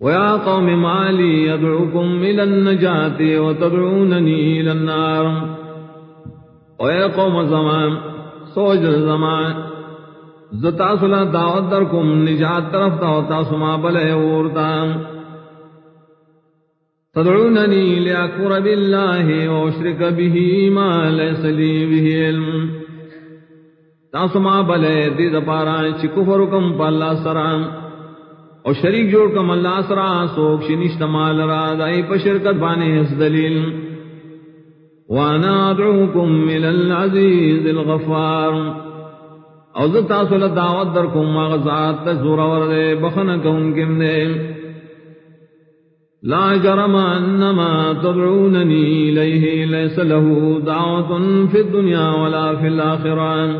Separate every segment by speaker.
Speaker 1: ويا قوم ما لي يدعوكم إلى النجاة وتدعونني إلى النار ويا قوم زمان سوج زمان زتا سلا دعوت درکم نجات طرف تا سما بلے اورتا تدعونني لأكفر بالله وأشرك به ما ليس لي به علم. تاسما بلے دید پارا، چی کفرکم پا اللہ سرام او شریک جوڑ کم اللہ سرا سوک شنشت مال را دائی پا شرکت بانے اس دلیل. وانا ادعوکم الى العزیز الغفار. او زتا سل دعوت درکم مغزات تزور وردے بخنکم کم دے. لا جرم انما تدعوننی الیہ، لیس له دعوت فی الدنیا ولا فی الاخران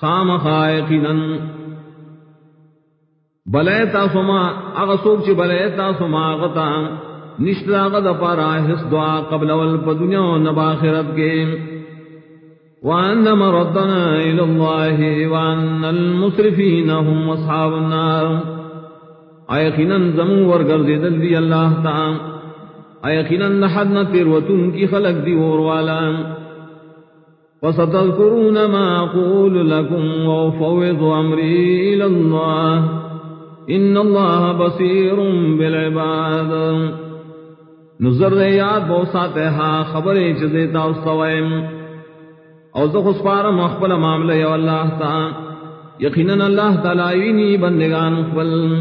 Speaker 1: خام خائقنا بلے تا تاسما اغسوک چی بلے تاسما غتا نشتر غد پارا حس دعا قبل والپ دنیا و نباخرت کے. وان مردنا الى الله وان المسرفين هم اصحاب النار. ایقینا زمو ورگرد دل دی اللہ تعالی ایقینا نحدنا تیروتن کی خلق دی وروالا وستذكرون ما اقول لكم وافوض امري الى الله. ان اللہ بصیر بالعباد۔ نظر یاد بو ساتے ہا خبریں چ استوائم او زخ اسپار مخبل معاملہ یا اللہ تا۔ یقینا اللہ تعالی وینی بندگان خبل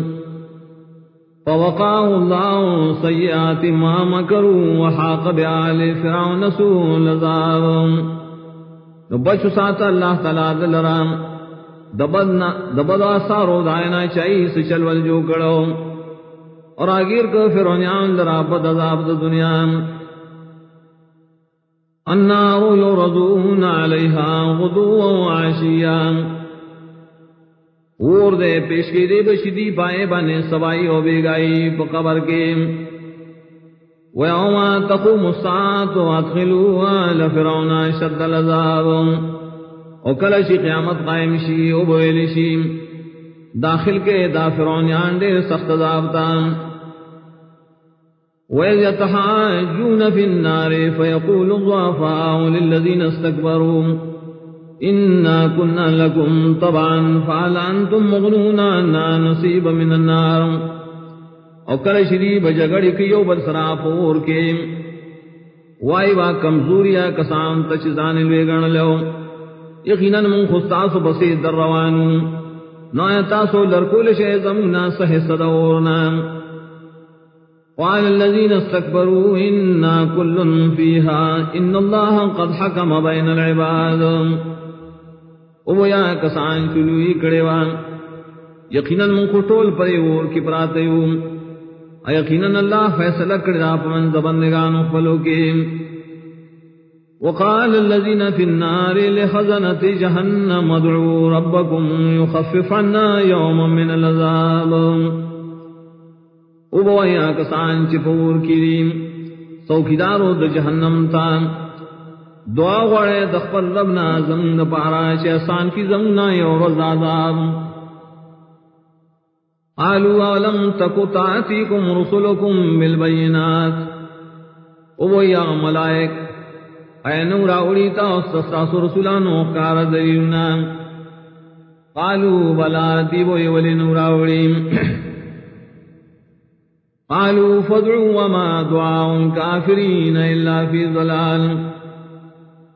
Speaker 1: فوقاه الله سيئات ما مكروا وحاق بآل فرعون سوء العذاب۔ نبچ سات اللہ تعالی دلرام۔ دبدا سارو دائنا چاہی سے چل چلول جو کڑو. اور آگیر کو پھر انیان درا بد عذاب دا دنیا النار یردون علیہا غدو و عشیا. اور دے پیش کی دے بشدی پائے بنے سوائی و بیگائی پا قبر کے. وَيَوْمَ تَقُومُ السَّاعَةُ وَأَدْخِلُوا آلَ فِرْعَوْنَ شَدَّ الْعَذَابِ. او کل شی قیامت قائم شی او بویل شی داخل کے دا فرعونیان دیر سخت دابتا وَإِذْ يَتَحَاجُّونَ فِي النَّارِ فَيَقُولُ الضُّعَفَاءُ لِلَّذِينَ اسْتَكْبَرُوا، إِنَّا كُنَّا لَكُمْ طَبْعًا، فَهَلْ أَنْتُمْ مُغْنُونَ عَنَّا نَصِيبًا مِنَ النَّارِ؟ او کل شری بجگڑی کیو برسرا پور کے وائی وا کمزوریا کسان تچزان لوے لو یقینا من خستاس بسی در روانو نا تاسو لرکول شے زمنا سہ صدورنا وعلى الذين استكبروا إنا كل فيها، إن الله قد حكم بين العباد. ويا كسان چلوئی کڑیوان یقینا من خطول پریور کی پراتیوم یقینا اللہ فیصلہ کڑا پمن زبندگانو پلو کے وقال الذين في النار لخزنة جهنم ادعوا ربكم يخفف عنا يوما من العذاب. ابویا کسان چپور کریم سوکیدارو د جہنم تا. دعا غڑے دخل ربنا زمن پارا چے آسان کی زمنا یور عذاب قالوا ولم تكن تاتيكم رسلكم بالبينات؟ ابویا ملائک اے نورا اڑیتا استاسو رسولانو کار دلیلنا قالو بلا دیبو یولی نورا اڑیم قالو فدعو وما دعاون کافرین الا فی ظلال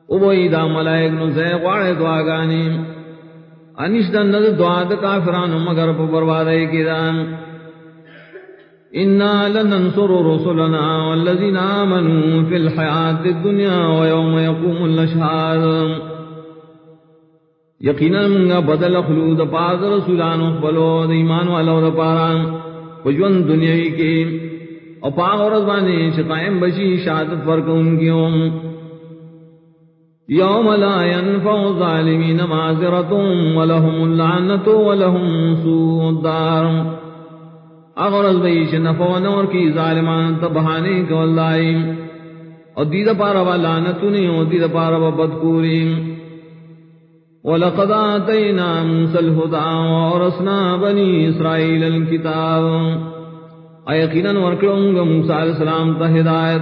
Speaker 1: ابوئی دا ملائک نو زیق وارے دعا گانی. انشدن ند دعا دا کافرانو مگر پا بروادائی کی دان. إنا لننصر رسلنا والذين آمنوا في الحياة الدنيا ويوم يقوم الأشهاد. یقینا منگا بدل خلود پاز رسولان اخبلو دا ایمان والا دا پارا. پجون دنیاوی کے او پاغ اور شقائم بشی شہادت فرق ان کیوں یوم لا ينفع الظالمین معذرتهم ولهم اللعنت ولهم سوء الدار. اغرز بیش نفو نور کی ظالمان تبہانے کو اللہ اور دید پارا با لانتنی اور دید پارا با بدکوری وَلَقَدْ آتَيْنَا مُوسَى الْهُدَى وَأَوْرَثْنَا بَنِي إِسْرَائِيلَ الْكِتَابَ۔ ایقینا ورکلوں گا موسیٰ علیہ السلام تا ہدایت۔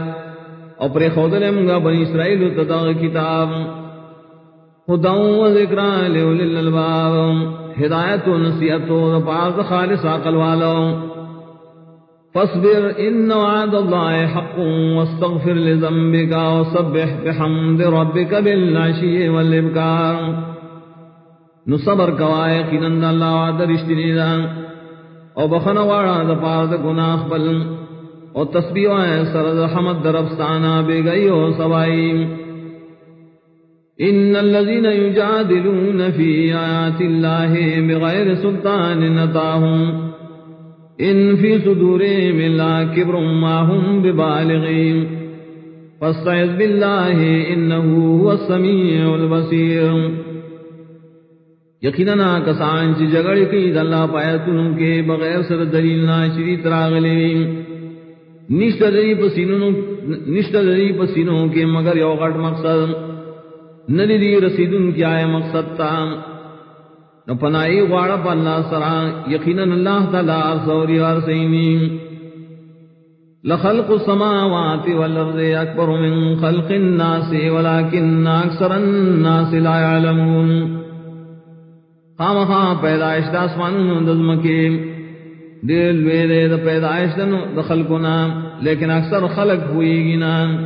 Speaker 1: اور پر خودلیں گا بنی اسرائیل تتا کتاب۔ خداؤں و ذکران لیولی الالباب۔ ہدایت و نصیحت و پاک خالص عقل والوں۔ فاصبر ان وعد الله حق واستغفر لذنبك وسبح بحمد ربك بالعشي والابكار نصبر کوائے قنند اللہ وعد رشتنی دا او بخن وعد دا پارد گناہ بل. او تسبیح وائے سرد حمد دربستانا بے گئی و سوائی. ان الذين يجادلون في آيات الله بغير سلطان نتاهم. ان فی صدورهم الا کبر ما هم ببالغین فاستعذ باللہ انہو هو السمیع البصیر یقیننا کسان چی جگڑ کی دلہ پایتنوں کے بغیر سر دلیل ناشری تراغلی نشت دری پسینوں نشت دری پسینوں کے مگر یو غٹ مقصد ندی دی رسیدن کی آئے مقصد تام نو پنائی غوارا پا اللہ سرا، یقینا اللہ تعالی سوری ورسینی لخلق السماوات والارض اکبر من خلق الناس ولكن اکثر الناس لا يعلمون خام خام پیدائش دا اسمانون دزمکی دل ویدے دا پیدائش دا خلقنا لیکن اکثر خلق ہوئی گی نام